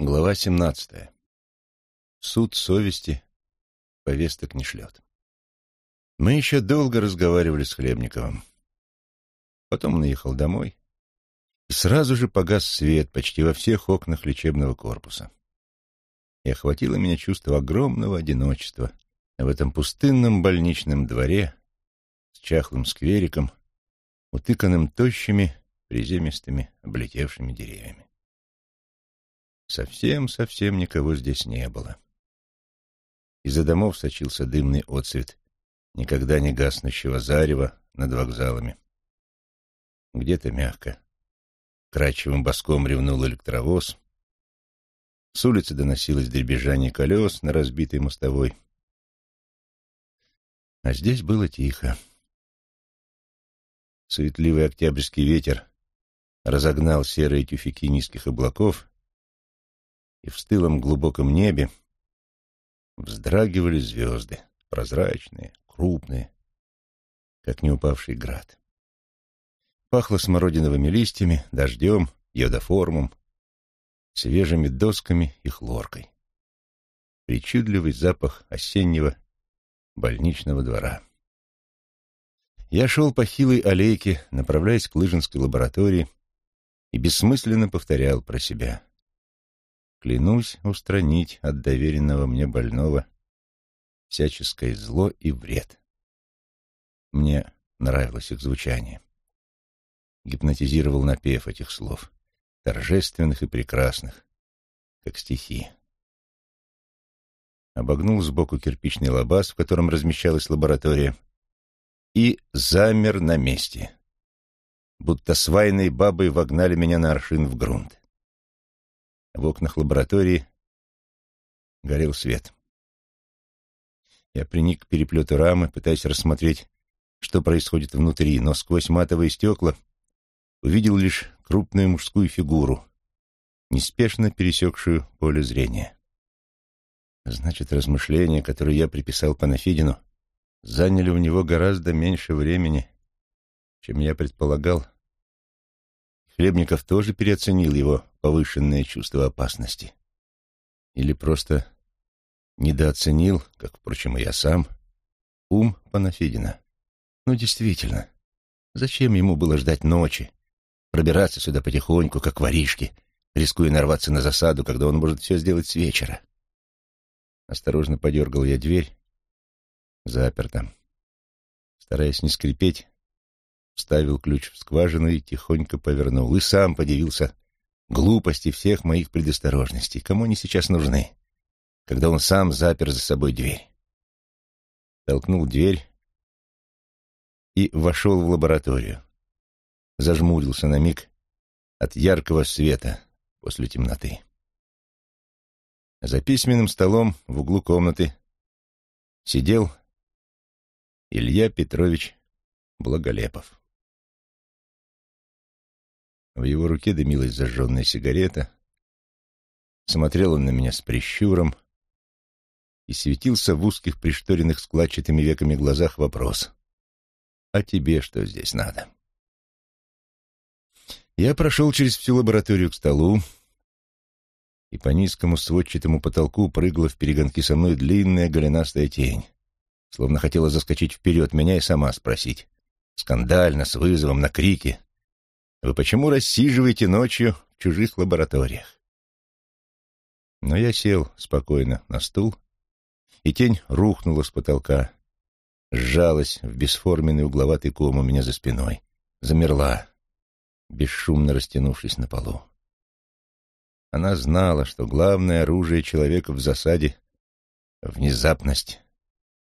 Глава 17. Суд совести повесток не шлет. Мы еще долго разговаривали с Хлебниковым. Потом он уехал домой, и сразу же погас свет почти во всех окнах лечебного корпуса. И охватило меня чувство огромного одиночества в этом пустынном больничном дворе с чахлым сквериком, утыканным тощими, приземистыми, облетевшими деревьями. Совсем-совсем никого здесь не было. Из-за домов сочился дымный отцвет никогда не гаснущего зарева над вокзалами. Где-то мягко, крачевым боском ревнул электровоз. С улицы доносилось дребезжание колес на разбитой мостовой. А здесь было тихо. Суетливый октябрьский ветер разогнал серые тюфяки низких облаков и в стылом глубоком небе вздрагивали звезды, прозрачные, крупные, как не упавший град. Пахло смородиновыми листьями, дождем, йодоформом, свежими досками и хлоркой. Причудливый запах осеннего больничного двора. Я шел по хилой аллейке, направляясь к лыжинской лаборатории, и бессмысленно повторял про себя. Клянусь устранить от доверенного мне больного всяческое зло и вред. Мне нравилось их звучание. Гипнотизировал напев этих слов, торжественных и прекрасных, как стихи. Обогнул сбоку кирпичный лабаз, в котором размещалась лаборатория, и замер на месте, будто свайной бабой вогнали меня на аршин в грунт. В окнах лаборатории горел свет. Я приник к переплету рамы, пытаясь рассмотреть, что происходит внутри, но сквозь матовые стекла увидел лишь крупную мужскую фигуру, неспешно пересекшую поле зрения. Значит, размышления, которые я приписал Панафидину, заняли у него гораздо меньше времени, чем я предполагал. Хлебников тоже переоценил его повышенное чувство опасности. Или просто недооценил, как, впрочем, и я сам, ум Панафидина. Ну, действительно, зачем ему было ждать ночи, пробираться сюда потихоньку, как воришки, рискуя нарваться на засаду, когда он может все сделать с вечера? Осторожно подергал я дверь. Заперто. Стараясь не скрипеть, вставил ключ в скважину и тихонько повернул. И сам подивился глупости всех моих предосторожностей. Кому они сейчас нужны, когда он сам запер за собой дверь? Толкнул дверь и вошел в лабораторию. Зажмурился на миг от яркого света после темноты. За письменным столом в углу комнаты сидел Илья Петрович Благолепов. В его руке дымилась зажженная сигарета. Смотрел он на меня с прищуром и светился в узких пришторенных складчатыми веками глазах вопрос. «А тебе что здесь надо?» Я прошел через всю лабораторию к столу, и по низкому сводчатому потолку прыгала в перегонки со мной длинная голенастая тень, словно хотела заскочить вперед меня и сама спросить. Скандально, с вызовом, на крики. Вы почему рассиживаете ночью в чужих лабораториях? Но я сел спокойно на стул, и тень рухнула с потолка, сжалась в бесформенный угловатый ком у меня за спиной, замерла, бесшумно растянувшись на полу. Она знала, что главное оружие человека в засаде — внезапность,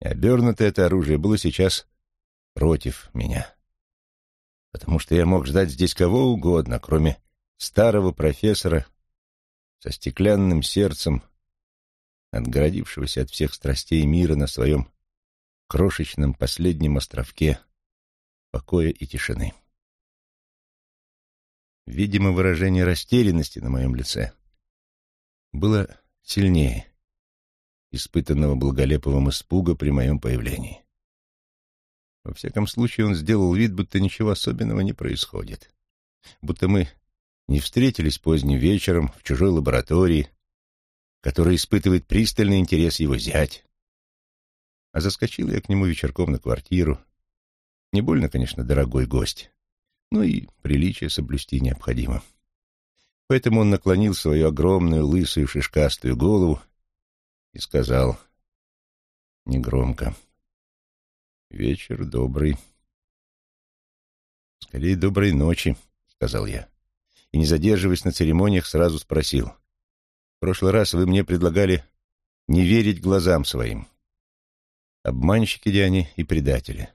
и обернутое это оружие было сейчас против меня потому что я мог ждать здесь кого угодно, кроме старого профессора со стеклянным сердцем, отгородившегося от всех страстей мира на своем крошечном последнем островке покоя и тишины. Видимо, выражение растерянности на моем лице было сильнее испытанного благолеповым испуга при моем появлении. Во всяком случае, он сделал вид, будто ничего особенного не происходит. Будто мы не встретились поздним вечером в чужой лаборатории, который испытывает пристальный интерес его зять. А заскочил я к нему вечерком на квартиру. Не больно, конечно, дорогой гость. Ну и приличие соблюсти необходимо. Поэтому он наклонил свою огромную, лысую, шишкастую голову и сказал негромко. «Вечер добрый». «Скорее, доброй ночи», — сказал я. И, не задерживаясь на церемониях, сразу спросил. «В прошлый раз вы мне предлагали не верить глазам своим. Обманщики ли они и предатели?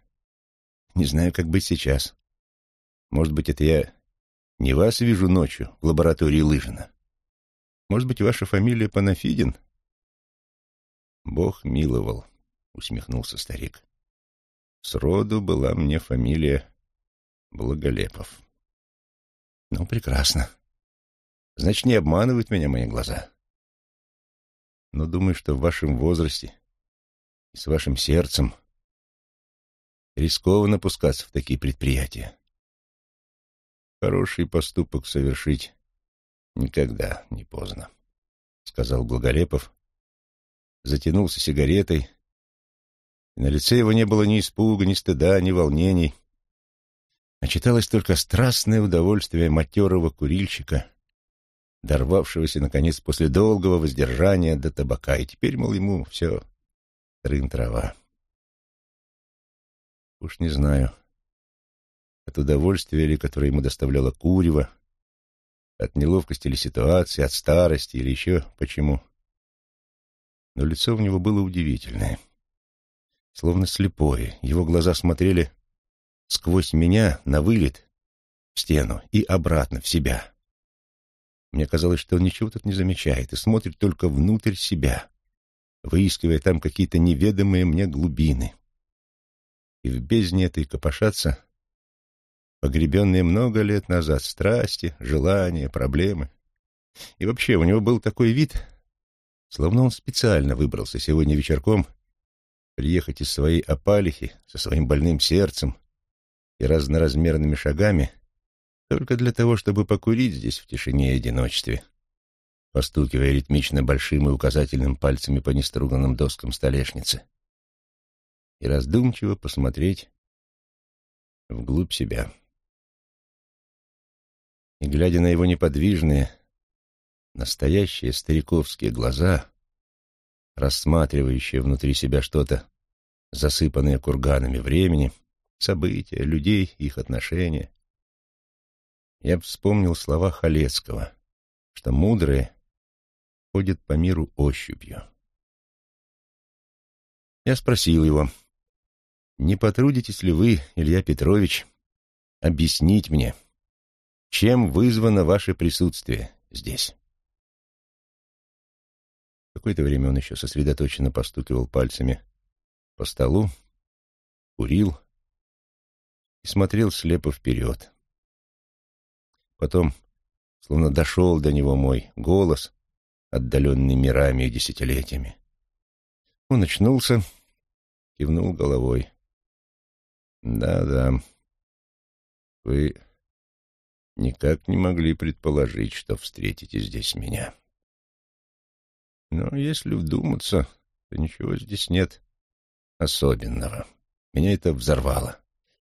Не знаю, как быть сейчас. Может быть, это я не вас вижу ночью в лаборатории Лыжина? Может быть, ваша фамилия Панафидин?» «Бог миловал», — усмехнулся старик. «Сроду была мне фамилия Благолепов». «Ну, прекрасно. Значит, не обманывают меня мои глаза. Но думаю, что в вашем возрасте и с вашим сердцем рискованно пускаться в такие предприятия. Хороший поступок совершить никогда не поздно, — сказал Благолепов, затянулся сигаретой, и на лице его не было ни испуга, ни стыда, ни волнений, а читалось только страстное удовольствие матерого курильщика, дорвавшегося, наконец, после долгого воздержания до табака, и теперь, мол, ему все трын-трава. Уж не знаю, от удовольствия ли, которое ему доставляло курево, от неловкости или ситуации, от старости или еще почему но лицо у него было удивительное. Словно слепое, его глаза смотрели сквозь меня на вылет в стену и обратно в себя. Мне казалось, что он ничего тут не замечает и смотрит только внутрь себя, выискивая там какие-то неведомые мне глубины. И в бездне этой копошатся погребенные много лет назад страсти, желания, проблемы. И вообще у него был такой вид, Словно он специально выбрался сегодня вечерком приехать из своей опалихи со своим больным сердцем и разноразмерными шагами только для того, чтобы покурить здесь в тишине и одиночестве, постукивая ритмично большим и указательным пальцами по неструганным доскам столешницы, и раздумчиво посмотреть вглубь себя. И, глядя на его неподвижные, Настоящие стариковские глаза, рассматривающие внутри себя что-то, засыпанное курганами времени, события, людей, их отношения. Я вспомнил слова Халецкого, что мудрые ходят по миру ощупью. Я спросил его, не потрудитесь ли вы, Илья Петрович, объяснить мне, чем вызвано ваше присутствие здесь? Какое-то время он еще сосредоточенно постукивал пальцами по столу, курил и смотрел слепо вперед. Потом, словно дошел до него мой голос, отдаленный мирами и десятилетиями. Он очнулся, кивнул головой. «Да-да, вы никак не могли предположить, что встретите здесь меня». Но если вдуматься, то ничего здесь нет особенного. Меня это взорвало.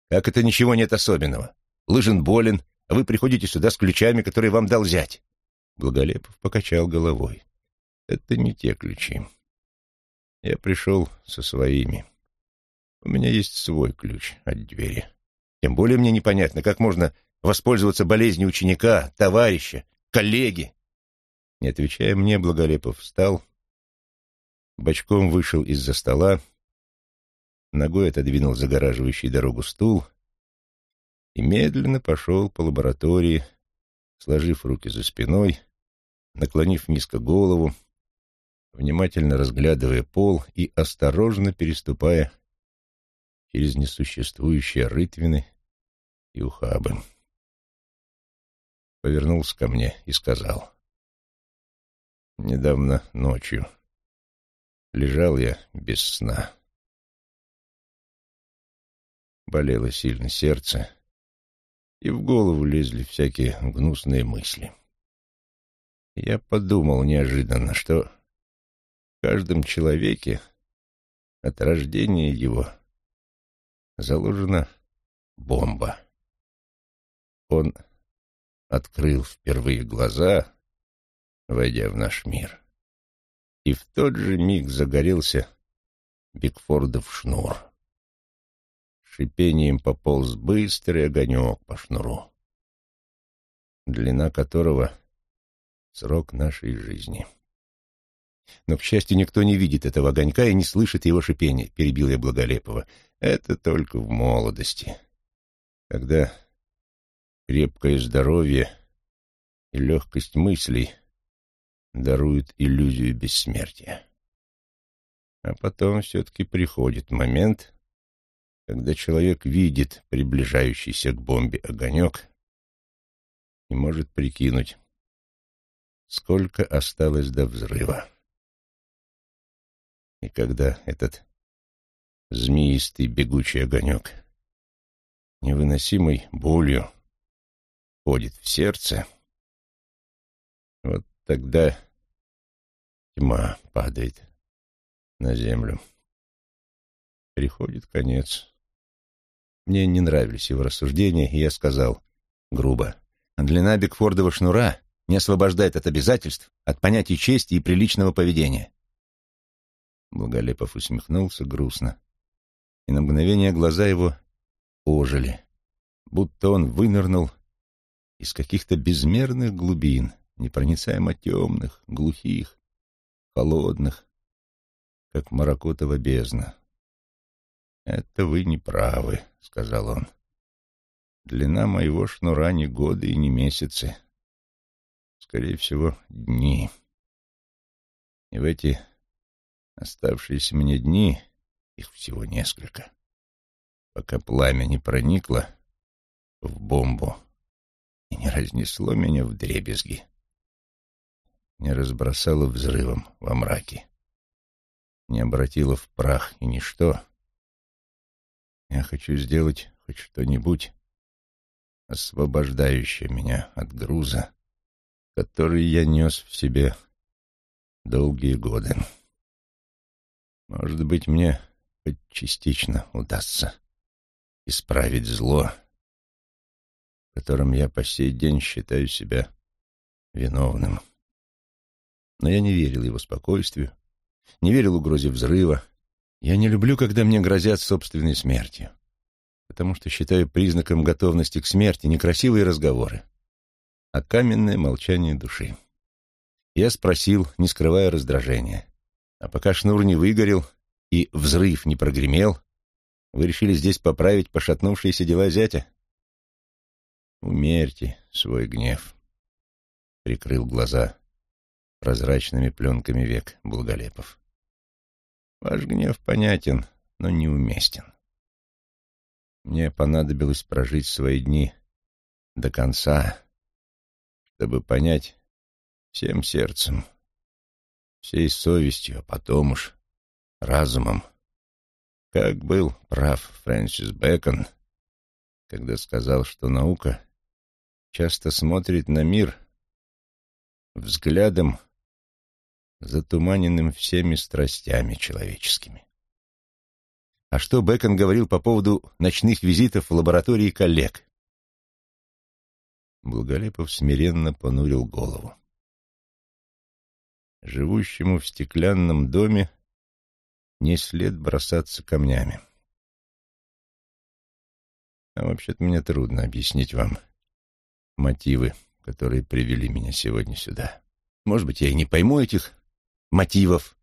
Как это ничего нет особенного? Лыжин болен, а вы приходите сюда с ключами, которые вам дал зять. Благолепов покачал головой. Это не те ключи. Я пришел со своими. У меня есть свой ключ от двери. Тем более мне непонятно, как можно воспользоваться болезнью ученика, товарища, коллеги, не отвечая мне, Благолепов встал, бочком вышел из-за стола, ногой отодвинул загораживающий дорогу стул и медленно пошел по лаборатории, сложив руки за спиной, наклонив низко голову, внимательно разглядывая пол и осторожно переступая через несуществующие рытвины и ухабы. Повернулся ко мне и сказал — Недавно ночью лежал я без сна. Болело сильно сердце, и в голову лезли всякие гнусные мысли. Я подумал неожиданно, что В каждом человеке от рождения его заложена бомба. Он открыл впервые глаза, войдя в наш мир, и в тот же миг загорелся Бигфордов шнур. Шипением пополз быстрый огонек по шнуру, длина которого — срок нашей жизни. Но, к счастью, никто не видит этого огонька и не слышит его шипения, — перебил я Благолепова. Это только в молодости, когда крепкое здоровье и легкость мыслей даруют иллюзию бессмертия. А потом все-таки приходит момент, когда человек видит приближающийся к бомбе огонек и может прикинуть, сколько осталось до взрыва. И когда этот змеистый бегучий огонек невыносимой болью входит в сердце, вот тогда тьма падает на землю. Приходит конец. Мне не нравились его рассуждения, и я сказал грубо. Длина Бигфордова шнура не освобождает от обязательств, от понятий чести и приличного поведения. Благолепов усмехнулся грустно, и на мгновение глаза его ожили, будто он вынырнул из каких-то безмерных глубин, непроницаемо темных, глухих, холодных, как Маракотова бездна. «Это вы не правы», — сказал он. «Длина моего шнура не годы и не месяцы. Скорее всего, дни. И в эти Оставшиеся мне дни, их всего несколько, пока пламя не проникло в бомбу и не разнесло меня в дребезги, не разбросало взрывом во мраке, не обратило в прах и ничто. Я хочу сделать хоть что-нибудь, освобождающее меня от груза, который я нес в себе долгие годы. Может быть, мне хоть частично удастся исправить зло, которым я по сей день считаю себя виновным. Но я не верил его спокойствию, не верил угрозе взрыва. Я не люблю, когда мне грозят собственной смертью, потому что считаю признаком готовности к смерти некрасивые разговоры, а каменное молчание души. Я спросил, не скрывая раздражения. А пока шнур не выгорел и взрыв не прогремел, вы решили здесь поправить пошатнувшиеся дела зятя? Умерьте свой гнев. Прикрыл глаза прозрачными пленками век Благолепов. Ваш гнев понятен, но неуместен. Мне понадобилось прожить свои дни до конца, чтобы понять всем сердцем, всей совестью, а потом уж разумом. Как был прав Фрэнсис Бэкон, когда сказал, что наука часто смотрит на мир взглядом, затуманенным всеми страстями человеческими. А что Бэкон говорил по поводу ночных визитов в лаборатории коллег? Благолепов смиренно понурил голову живущему в стеклянном доме не след бросаться камнями. А вообще-то мне трудно объяснить вам мотивы, которые привели меня сегодня сюда. Может быть, я и не пойму этих мотивов,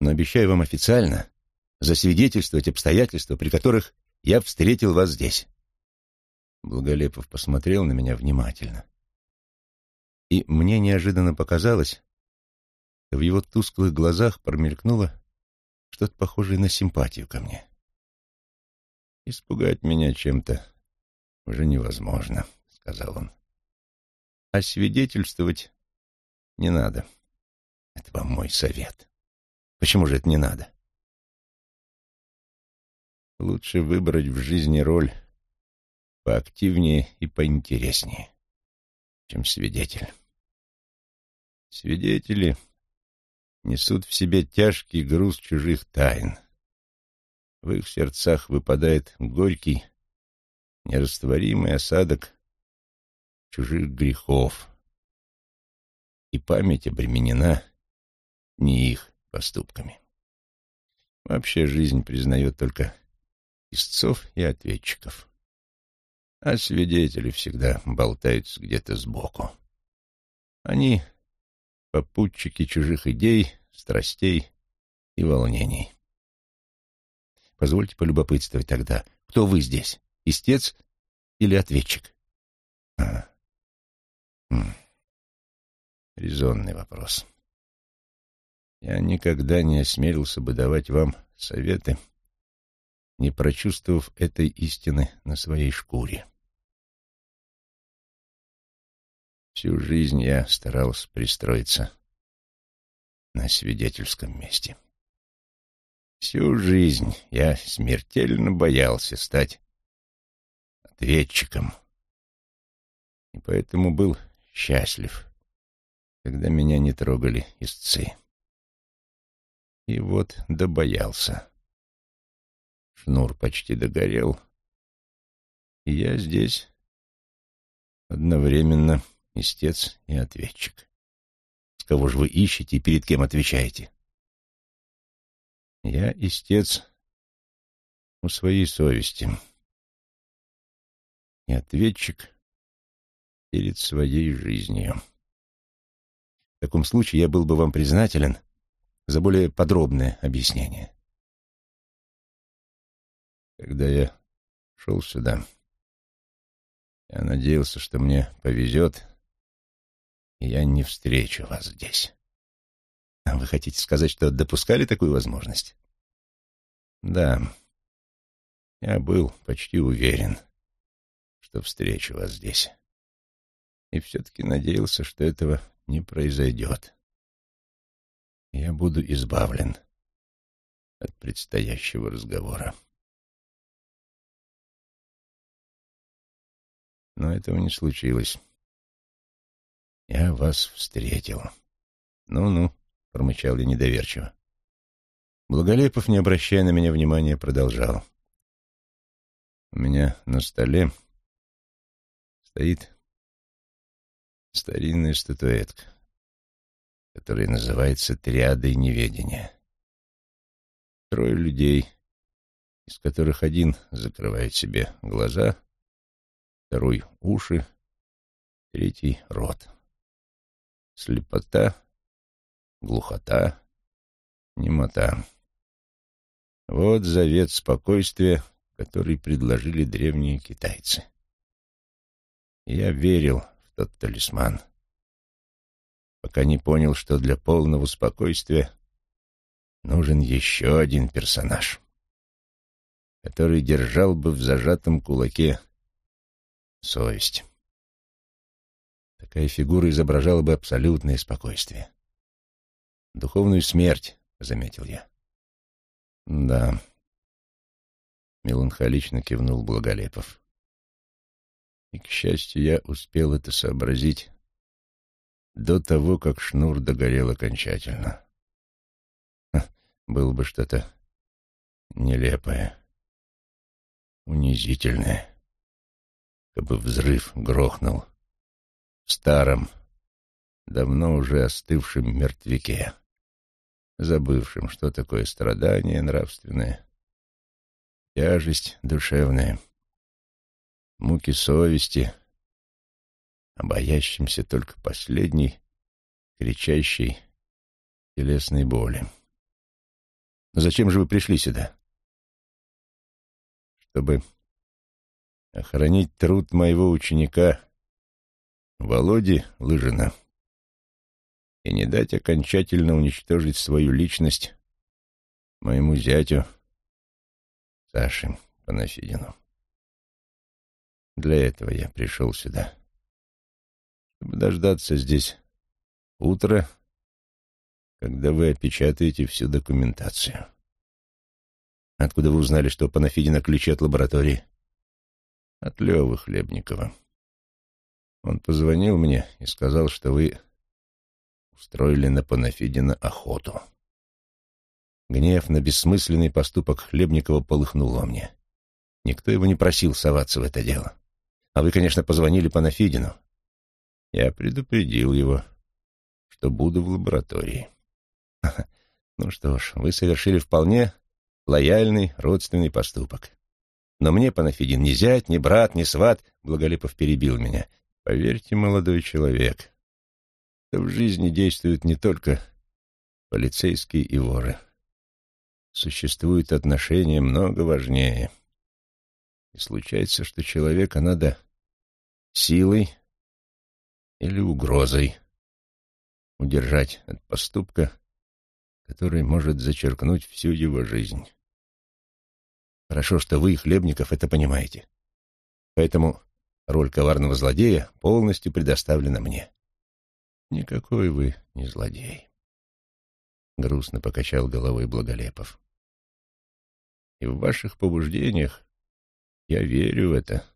но обещаю вам официально засвидетельствовать обстоятельства, при которых я встретил вас здесь. Благолепов посмотрел на меня внимательно. И мне неожиданно показалось, в его тусклых глазах промелькнуло что-то похожее на симпатию ко мне. «Испугать меня чем-то уже невозможно», — сказал он. «А свидетельствовать не надо. Это вам мой совет. Почему же это не надо?» Лучше выбрать в жизни роль поактивнее и поинтереснее, чем свидетель. Свидетели несут в себе тяжкий груз чужих тайн. В их сердцах выпадает горький, нерастворимый осадок чужих грехов, и память обременена не их поступками. Вообще жизнь признает только истцов и ответчиков, а свидетели всегда болтаются где-то сбоку. Они — попутчики чужих идей, страстей и волнений. Позвольте полюбопытствовать тогда, кто вы здесь, истец или ответчик? А. Хм. Резонный вопрос. Я никогда не осмелился бы давать вам советы, не прочувствовав этой истины на своей шкуре. Всю жизнь я старался пристроиться на свидетельском месте. Всю жизнь я смертельно боялся стать ответчиком, и поэтому был счастлив, когда меня не трогали истцы. И вот добоялся. Шнур почти догорел, и я здесь одновременно истец и ответчик. С кого же вы ищете и перед кем отвечаете? Я истец у своей совести и ответчик перед своей жизнью. В таком случае я был бы вам признателен за более подробное объяснение. Когда я шел сюда, я надеялся, что мне повезет, и я не встречу вас здесь. А вы хотите сказать, что допускали такую возможность? Да, я был почти уверен, что встречу вас здесь. И все-таки надеялся, что этого не произойдет я буду избавлен от предстоящего разговора. Но этого не случилось. Я вас встретил. Ну-ну, промычал я недоверчиво. Благолепов, не обращая на меня внимания, продолжал. У меня на столе стоит старинная статуэтка который называется «Триадой неведения». Трое людей, из которых один закрывает себе глаза, второй — уши, третий — рот. Слепота, глухота, немота. Вот завет спокойствия, который предложили древние китайцы. Я верил в тот талисман — пока не понял, что для полного спокойствия нужен еще один персонаж, который держал бы в зажатом кулаке совесть. Такая фигура изображала бы абсолютное спокойствие. «Духовную смерть», — заметил я. «Да», — меланхолично кивнул Благолепов. И, к счастью, я успел это сообразить до того, как шнур догорел окончательно. было бы что-то нелепое, унизительное, как бы взрыв грохнул в старом, давно уже остывшем мертвяке, забывшем, что такое страдание нравственное, тяжесть душевная, муки совести — а боящимся только последней, кричащей телесной боли. Но зачем же вы пришли сюда? Чтобы охранить труд моего ученика Володи Лыжина и не дать окончательно уничтожить свою личность моему зятю Саше Панафидину. Для этого я пришел сюда чтобы дождаться здесь утра, когда вы опечатаете всю документацию. Откуда вы узнали, что Панафидина ключи от лаборатории? От Левы Хлебникова. Он позвонил мне и сказал, что вы устроили на Панафидина охоту. Гнев на бессмысленный поступок Хлебникова полыхнул во мне. Никто его не просил соваться в это дело. А вы, конечно, позвонили Панафидину. Я предупредил его, что буду в лаборатории. Ну что ж, вы совершили вполне лояльный родственный поступок. Но мне Панафидин ни зять, ни брат, ни сват, Благолепов перебил меня. Поверьте, молодой человек, что в жизни действуют не только полицейские и воры. Существуют отношения много важнее. И случается, что человека надо силой или угрозой удержать от поступка, который может зачеркнуть всю его жизнь. Хорошо, что вы, Хлебников, это понимаете. Поэтому роль коварного злодея полностью предоставлена мне. Никакой вы не злодей. Грустно покачал головой Благолепов. И в ваших побуждениях я верю в это.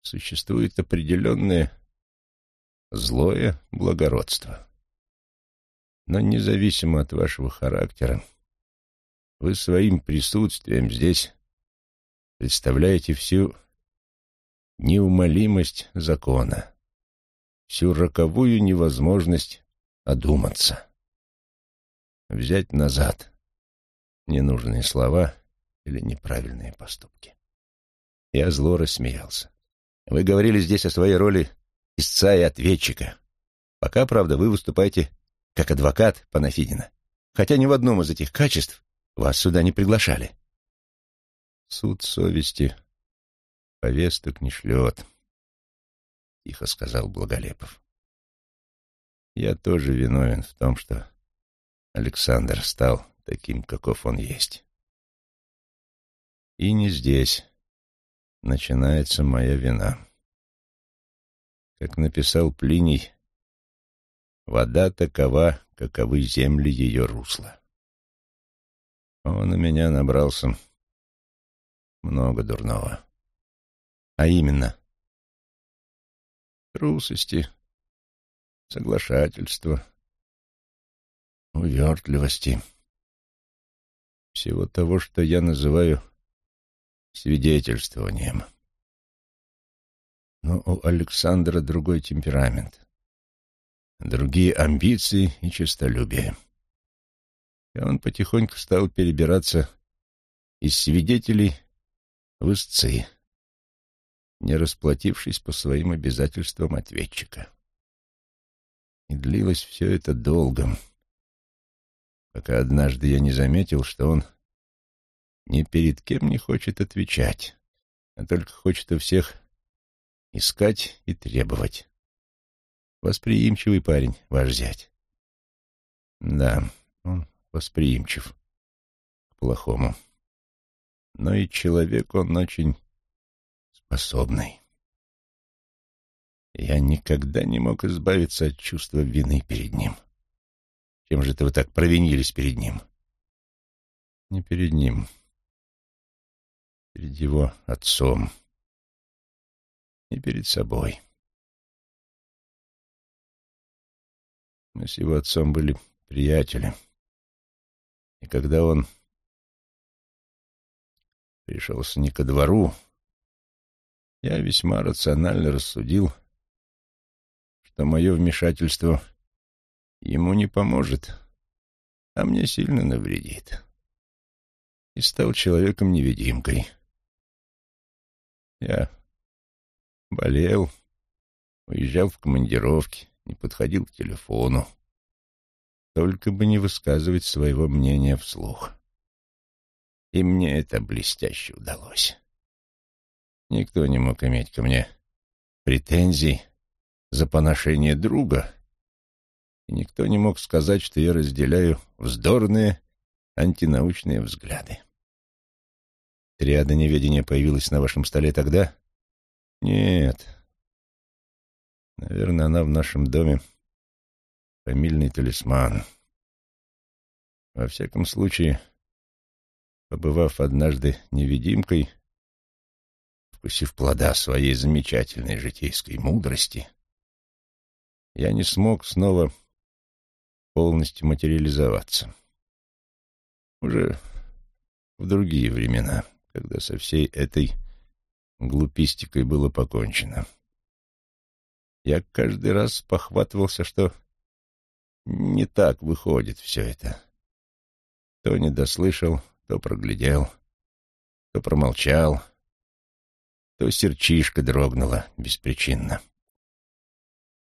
Существует определенное злое благородство. Но независимо от вашего характера, вы своим присутствием здесь представляете всю неумолимость закона, всю роковую невозможность одуматься, взять назад ненужные слова или неправильные поступки. Я зло рассмеялся. Вы говорили здесь о своей роли истца и ответчика. Пока, правда, вы выступаете как адвокат Панафидина, хотя ни в одном из этих качеств вас сюда не приглашали. Суд совести повесток не шлет, — тихо сказал Благолепов. Я тоже виновен в том, что Александр стал таким, каков он есть. И не здесь начинается моя вина. Как написал Плиний, вода такова, каковы земли ее русла. Он у меня набрался много дурного. А именно, трусости, соглашательства, увертливости, всего того, что я называю свидетельствованием. Но у Александра другой темперамент, другие амбиции и честолюбие и он потихоньку стал перебираться из свидетелей в истцы, не расплатившись по своим обязательствам ответчика. И длилось все это долго, пока однажды я не заметил, что он ни перед кем не хочет отвечать, а только хочет у всех искать и требовать. Восприимчивый парень, ваш зять. Да, он восприимчив к плохому. Но и человек он очень способный. Я никогда не мог избавиться от чувства вины перед ним. Чем же это вы так провинились перед ним? Не перед ним. Перед его отцом. И перед собой. Мы с его отцом были приятели. И когда он пришелся не ко двору, я весьма рационально рассудил, что мое вмешательство ему не поможет, а мне сильно навредит. И стал человеком-невидимкой. Я болел, уезжал в командировки, не подходил к телефону. Только бы не высказывать своего мнения вслух. И мне это блестяще удалось. Никто не мог иметь ко мне претензий за поношение друга, и никто не мог сказать, что я разделяю вздорные антинаучные взгляды. Триада неведения появилась на вашем столе тогда? Нет. Наверное, она в нашем доме фамильный талисман. Во всяком случае, побывав однажды невидимкой, вкусив плода своей замечательной житейской мудрости, я не смог снова полностью материализоваться. Уже в другие времена, когда со всей этой глупистикой было покончено. Я каждый раз похватывался, что не так выходит все это. То не дослышал, то проглядел, то промолчал, то серчишка дрогнула беспричинно.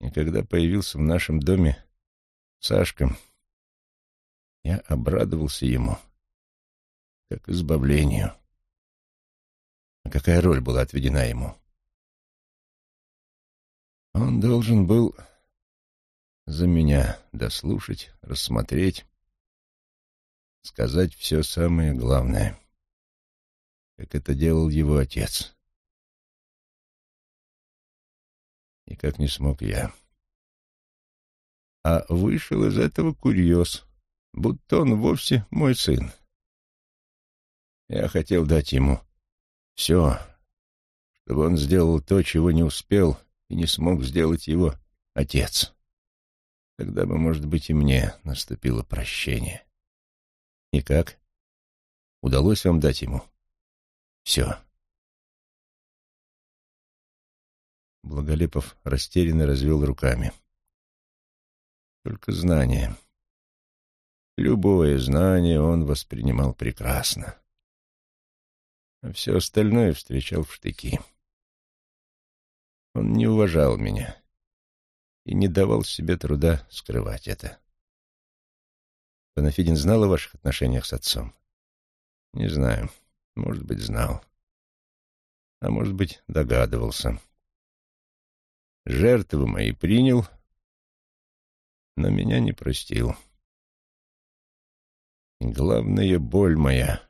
И когда появился в нашем доме Сашка, я обрадовался ему, как избавлению. Какая роль была отведена ему? Он должен был за меня дослушать, рассмотреть, сказать все самое главное, как это делал его отец. И как не смог я. А вышел из этого курьез, будто он вовсе мой сын. Я хотел дать ему все, чтобы он сделал то, чего не успел и не смог сделать его отец. Тогда бы, может быть, и мне наступило прощение. И как? Удалось вам дать ему? Все. Благолепов растерянно развел руками. Только знание. Любое знание он воспринимал прекрасно. А все остальное встречал в штыки. Он не уважал меня и не давал себе труда скрывать это. Панафидин знал о ваших отношениях с отцом? Не знаю. Может быть, знал. А может быть, догадывался. Жертвы мои принял, но меня не простил. Главная боль моя,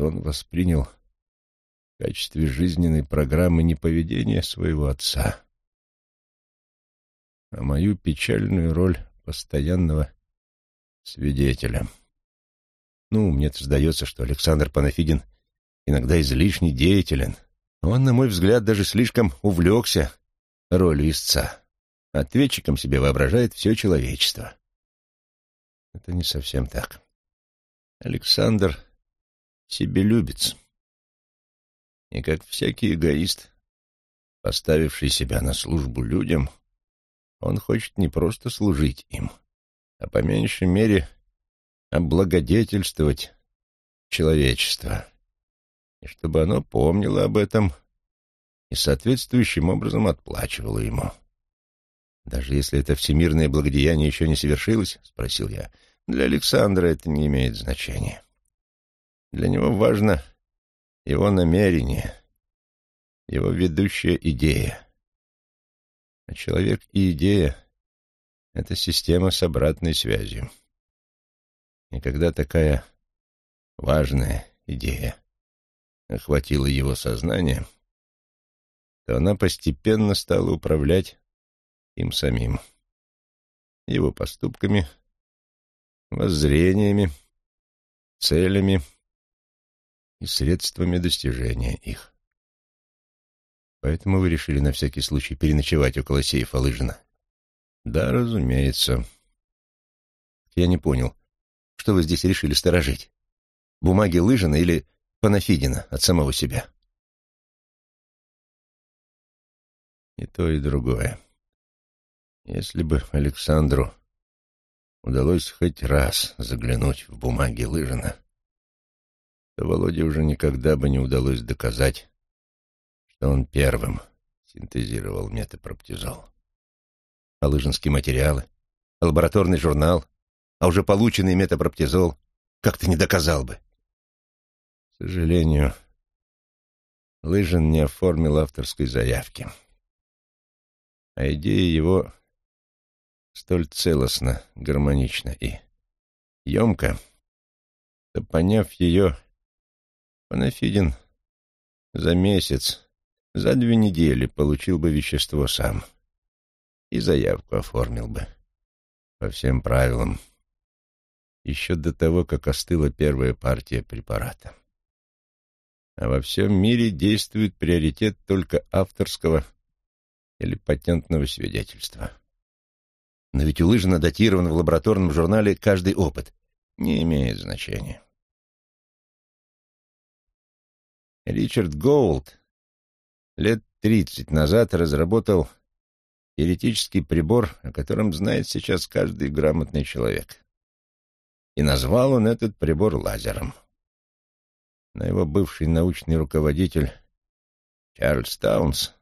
он воспринял в качестве жизненной программы не поведение своего отца, а мою печальную роль постоянного свидетеля. Ну, мне-то сдается, что Александр Панафидин иногда излишне деятелен. Он, на мой взгляд, даже слишком увлекся ролью истца. Ответчиком себе воображает все человечество. Это не совсем так. Александр себелюбец. И как всякий эгоист, поставивший себя на службу людям, он хочет не просто служить им, а по меньшей мере облагодетельствовать человечество, и чтобы оно помнило об этом и соответствующим образом отплачивало ему. «Даже если это всемирное благодеяние еще не совершилось?» — спросил я. «Для Александра это не имеет значения. Для него важно его намерение, его ведущая идея. А человек и идея — это система с обратной связью. И когда такая важная идея охватила его сознание, то она постепенно стала управлять им самим, его поступками, воззрениями, целями и средствами достижения их. Поэтому вы решили на всякий случай переночевать около сейфа Лыжина? Да, разумеется. Я не понял, что вы здесь решили сторожить? Бумаги Лыжина или Панафидина от самого себя? И то, и другое. Если бы Александру удалось хоть раз заглянуть в бумаги Лыжина, то Володе уже никогда бы не удалось доказать, что он первым синтезировал метапроптизол. А лыжинские материалы, лабораторный журнал, а уже полученный метапроптизол как ты не доказал бы. К сожалению, Лыжин не оформил авторской заявки. А идея его столь целостно, гармонична и емко, что, поняв ее, Панафидин за месяц за две недели получил бы вещество сам и заявку оформил бы по всем правилам еще до того, как остыла первая партия препарата. А во всем мире действует приоритет только авторского или патентного свидетельства. Но ведь у Лыжина датирован в лабораторном журнале каждый опыт. Не имеет значения. Ричард Гоулд лет тридцать назад разработал теоретический прибор, о котором знает сейчас каждый грамотный человек. И назвал он этот прибор лазером. Но его бывший научный руководитель Чарльз Таунс,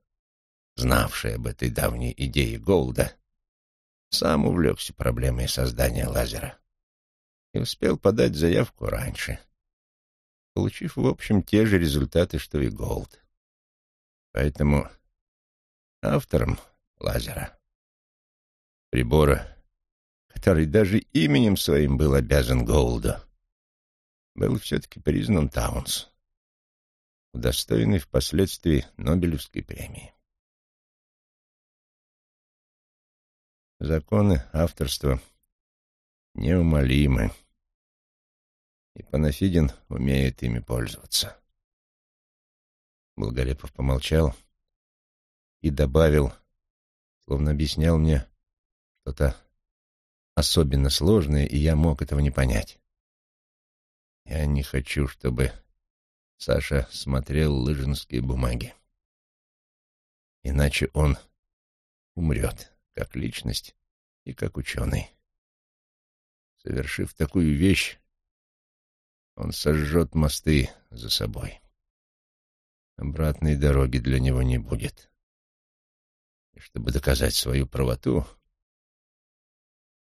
знавший об этой давней идее Голда, сам увлекся проблемой создания лазера и успел подать заявку раньше, получив, в общем, те же результаты, что и Голд. Поэтому автором лазера, прибора, который даже именем своим был обязан Голду, был все-таки признан Таунс, удостоенный впоследствии Нобелевской премии. Законы авторства неумолимы, и Панафидин умеет ими пользоваться. Благолепов помолчал и добавил, словно объяснял мне что-то особенно сложное, и я мог этого не понять. Я не хочу, чтобы Саша смотрел лыжинские бумаги. Иначе он умрет как личность и как ученый. Совершив такую вещь, он сожжет мосты за собой. Обратной дороги для него не будет. И чтобы доказать свою правоту,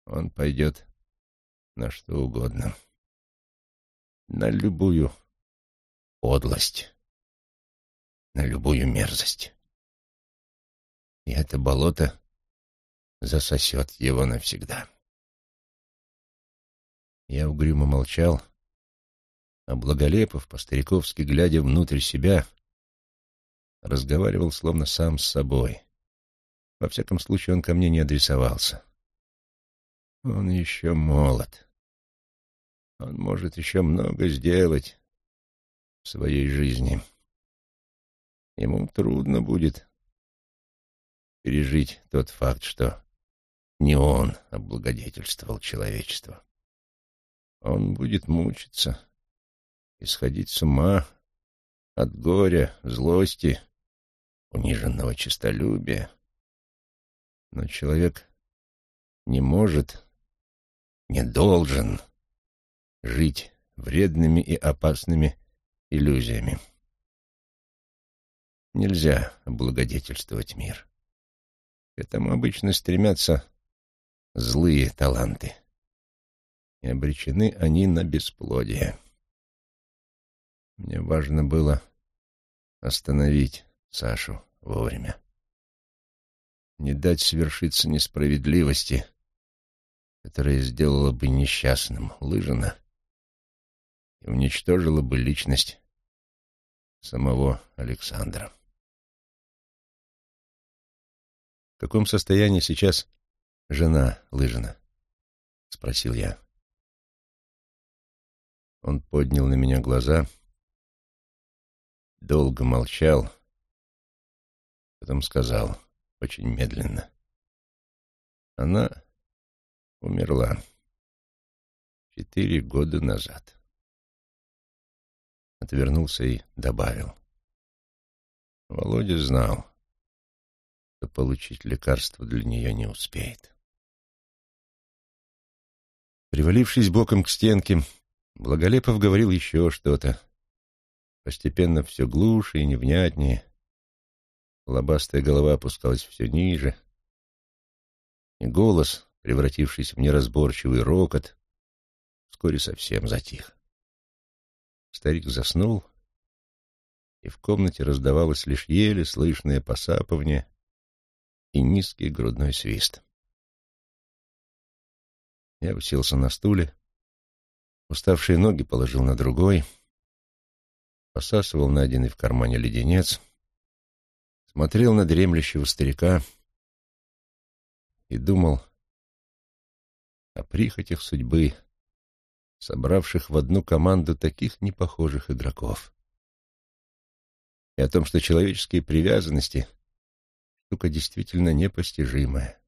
он пойдет на что угодно. На любую подлость, на любую мерзость. И это болото засосет его навсегда. Я угрюмо молчал, а Благолепов, по-стариковски глядя внутрь себя, разговаривал словно сам с собой. Во всяком случае, он ко мне не адресовался. Он еще молод. Он может еще много сделать в своей жизни. Ему трудно будет пережить тот факт, что не он облагодетельствовал человечество. Он будет мучиться, исходить с ума от горя, злости, униженного честолюбия. Но человек не может, не должен жить вредными и опасными иллюзиями. Нельзя облагодетельствовать мир. К этому обычно стремятся злые таланты. И обречены они на бесплодие. Мне важно было остановить Сашу вовремя. Не дать свершиться несправедливости, которая сделала бы несчастным Лыжина и уничтожила бы личность самого Александра. В каком состоянии сейчас жена Лыжина? — спросил я. Он поднял на меня глаза, долго молчал, потом сказал очень медленно. Она умерла четыре года назад. Отвернулся и добавил. Володя знал, что получить лекарство для нее не успеет. Привалившись боком к стенке, Благолепов говорил еще что-то. Постепенно все глуше и невнятнее. Лобастая голова опускалась все ниже. И голос, превратившийся в неразборчивый рокот, вскоре совсем затих. Старик заснул, и в комнате раздавалось лишь еле слышное посапывание и низкий грудной свист. Я уселся на стуле, уставшие ноги положил на другой, посасывал найденный в кармане леденец, смотрел на дремлющего старика и думал о прихотях судьбы, собравших в одну команду таких непохожих игроков, и о том, что человеческие привязанности — штука действительно непостижимая.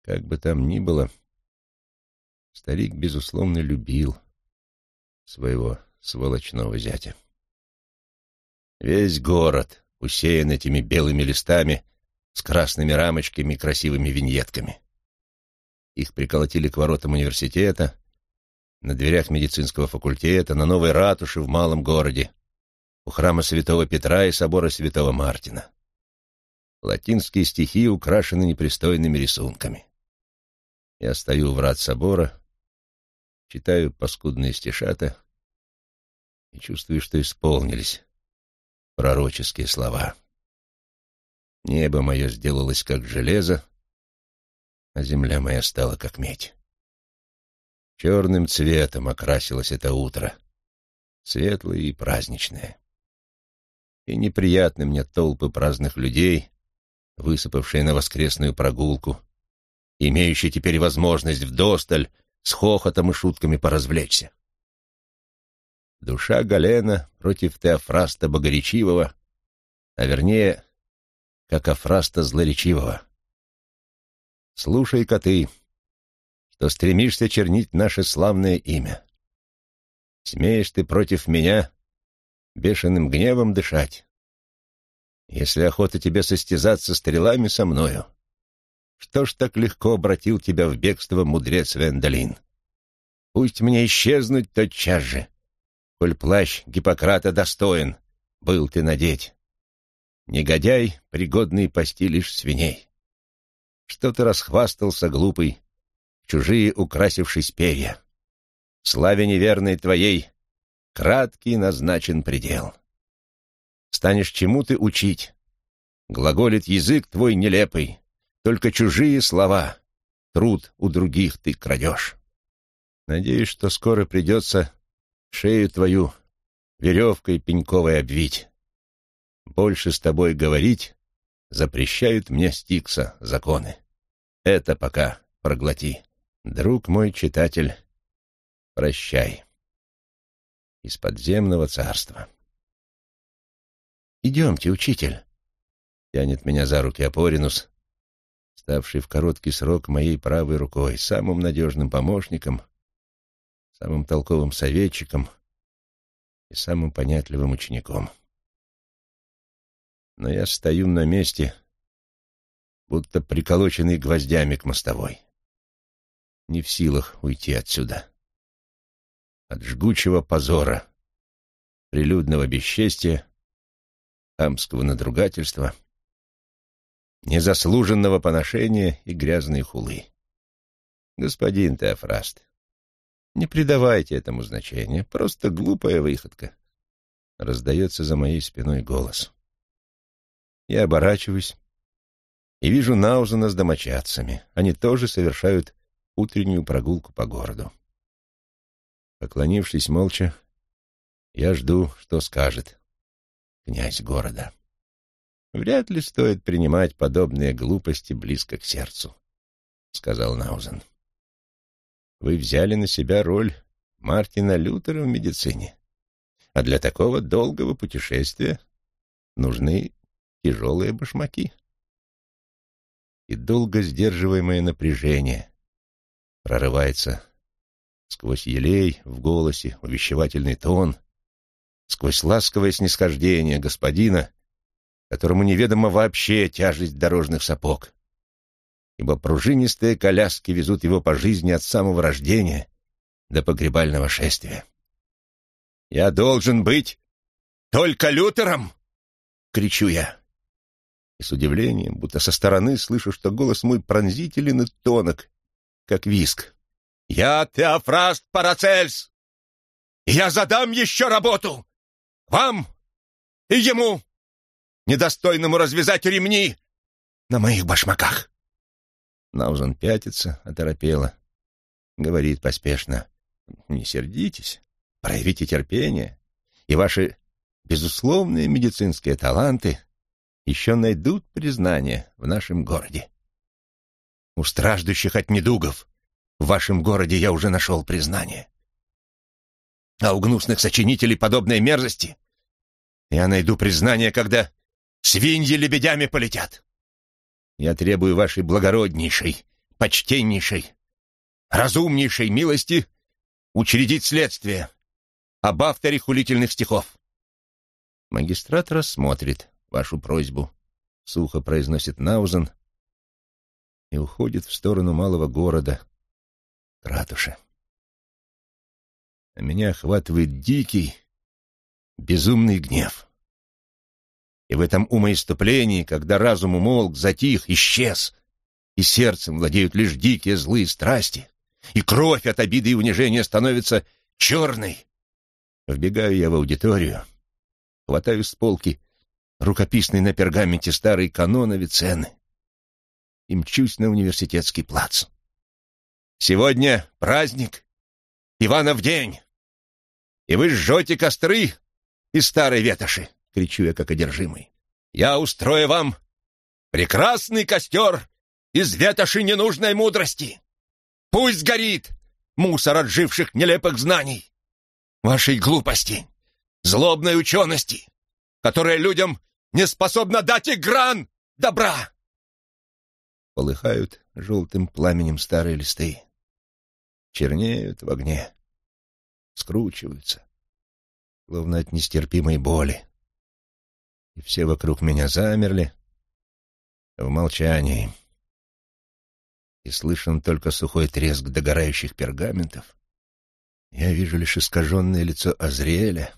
Как бы там ни было, старик, безусловно, любил своего сволочного зятя. Весь город усеян этими белыми листами с красными рамочками и красивыми виньетками. Их приколотили к воротам университета, на дверях медицинского факультета, на новой ратуше в малом городе, у храма святого Петра и собора святого Мартина. Латинские стихи украшены непристойными рисунками. Я стою в рад собора, читаю паскудные стишата и чувствую, что исполнились пророческие слова. Небо мое сделалось как железо, а земля моя стала как медь. Черным цветом окрасилось это утро, светлое и праздничное. И неприятны мне толпы праздных людей, высыпавшие на воскресную прогулку, имеющие теперь возможность вдосталь с хохотом и шутками поразвлечься. Душа Галена против Теофраста Богоречивого, а вернее, как Афраста Злоречивого. Слушай-ка ты, что стремишься чернить наше славное имя. Смеешь ты против меня бешеным гневом дышать. Если охота тебе состязаться стрелами со мною, что ж так легко обратил тебя в бегство мудрец Вендалин? Пусть мне исчезнуть тотчас же, коль плащ Гиппократа достоин, был ты надеть. Негодяй, пригодный пасти лишь свиней. Что ты расхвастался, глупый, чужие украсившись перья. Славе неверной твоей краткий назначен предел. Станешь чему ты учить? Глаголит язык твой нелепый, только чужие слова, труд у других ты крадешь. Надеюсь, что скоро придется шею твою веревкой пеньковой обвить. Больше с тобой говорить запрещают мне Стикса законы. Это пока проглоти. Друг мой читатель, прощай. Из подземного царства. «Идемте, учитель», — тянет меня за руки Апоринус, ставший в короткий срок моей правой рукой, самым надежным помощником — самым толковым советчиком и самым понятливым учеником. Но я стою на месте, будто приколоченный гвоздями к мостовой. Не в силах уйти отсюда. От жгучего позора, прилюдного бесчестия, хамского надругательства, незаслуженного поношения и грязной хулы. Господин Теофраст, не придавайте этому значения, просто глупая выходка. Раздается за моей спиной голос. Я оборачиваюсь и вижу Наузена с домочадцами. Они тоже совершают утреннюю прогулку по городу. Поклонившись молча, я жду, что скажет князь города. Вряд ли стоит принимать подобные глупости близко к сердцу, — сказал Наузен. — вы взяли на себя роль Мартина Лютера в медицине. А для такого долгого путешествия нужны тяжелые башмаки. И долго сдерживаемое напряжение прорывается сквозь елей в голосе, увещевательный тон, сквозь ласковое снисхождение господина, которому неведома вообще тяжесть дорожных сапог ибо пружинистые коляски везут его по жизни от самого рождения до погребального шествия. «Я должен быть только Лютером!» — кричу я. И с удивлением, будто со стороны, слышу, что голос мой пронзителен и тонок, как виск. «Я Теофраст Парацельс! Я задам еще работу! Вам и ему, недостойному развязать ремни на моих башмаках!» Наузен пятится, оторопело. Говорит поспешно. «Не сердитесь, проявите терпение, и ваши безусловные медицинские таланты еще найдут признание в нашем городе. У страждущих от недугов в вашем городе я уже нашел признание. А у гнусных сочинителей подобной мерзости я найду признание, когда свиньи лебедями полетят. Я требую вашей благороднейшей, почтеннейшей, разумнейшей милости учредить следствие об авторе хулительных стихов. Магистрат рассмотрит вашу просьбу, сухо произносит Наузен и уходит в сторону малого города, к ратуше. А меня охватывает дикий, безумный гнев. И в этом умоиступлении, когда разум умолк, затих, исчез, и сердцем владеют лишь дикие злые страсти, и кровь от обиды и унижения становится черной. Вбегаю я в аудиторию, хватаю с полки рукописный на пергаменте старый канон Авиценны и мчусь на университетский плац. Сегодня праздник, Иванов день, и вы жжете костры из старой ветоши, кричу я как одержимый. Я устрою вам прекрасный костер из ветоши ненужной мудрости. Пусть горит мусор отживших нелепых знаний, вашей глупости, злобной учености, которая людям не способна дать и гран добра. Полыхают желтым пламенем старые листы, чернеют в огне, скручиваются, словно от нестерпимой боли. И все вокруг меня замерли в молчании. И слышен только сухой треск догорающих пергаментов, я вижу лишь искаженное лицо Азриэля,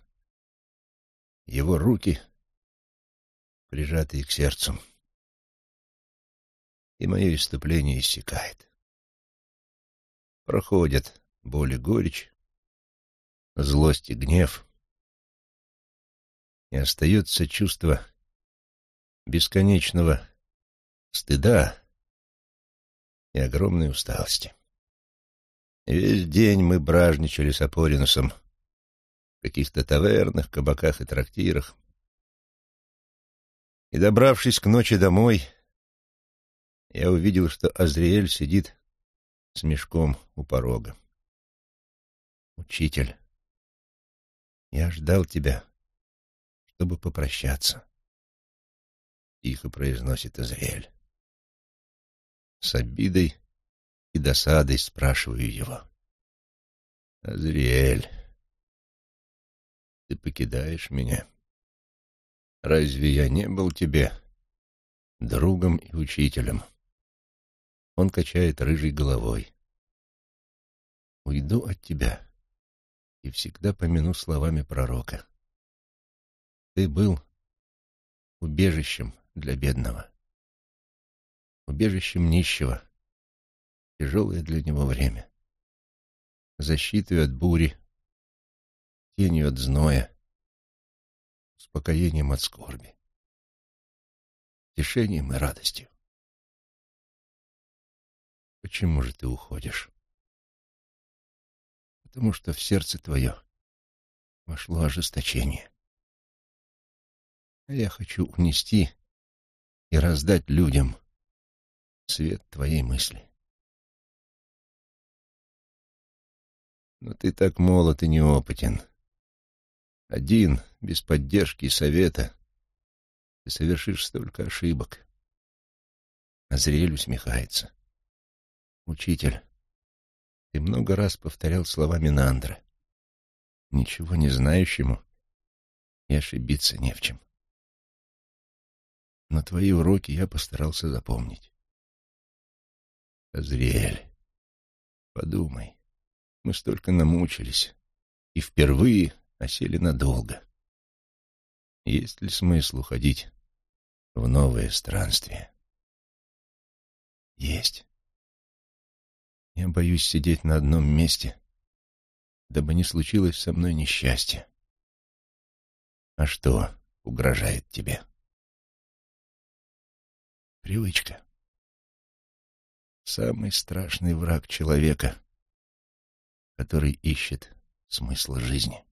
его руки, прижатые к сердцу, и мое иступление иссякает. Проходят боль и горечь, злость и гнев, и остается чувство бесконечного стыда, и огромной усталости. Весь день мы бражничали с Апоринусом в каких-то тавернах, кабаках и трактирах. И, добравшись к ночи домой, я увидел, что Азриэль сидит с мешком у порога. «Учитель, я ждал тебя, чтобы попрощаться», — тихо произносит Азриэль. С обидой и досадой спрашиваю его. «Азриэль, ты покидаешь меня? Разве я не был тебе другом и учителем?» Он качает рыжей головой. «Уйду от тебя и всегда помяну словами пророка. Ты был убежищем для бедного убежищем нищего, тяжелое для него время, защитой от бури, тенью от зноя, успокоением от скорби, тешением и радостью. Почему же ты уходишь? Потому что в сердце твое вошло ожесточение. А я хочу унести и раздать людям свет твоей мысли. Но ты так молод и неопытен. Один, без поддержки и совета, ты совершишь столько ошибок. Азриэль усмехается. Учитель, ты много раз повторял слова Минандра. Ничего не знающему и ошибиться не в чем. Но твои уроки я постарался запомнить. Азриэль, подумай, мы столько намучились и впервые осели надолго. Есть ли смысл уходить в новое странствие? Есть. Я боюсь сидеть на одном месте, дабы не случилось со мной несчастье. А что угрожает тебе? Привычка самый страшный враг человека, который ищет смысл жизни.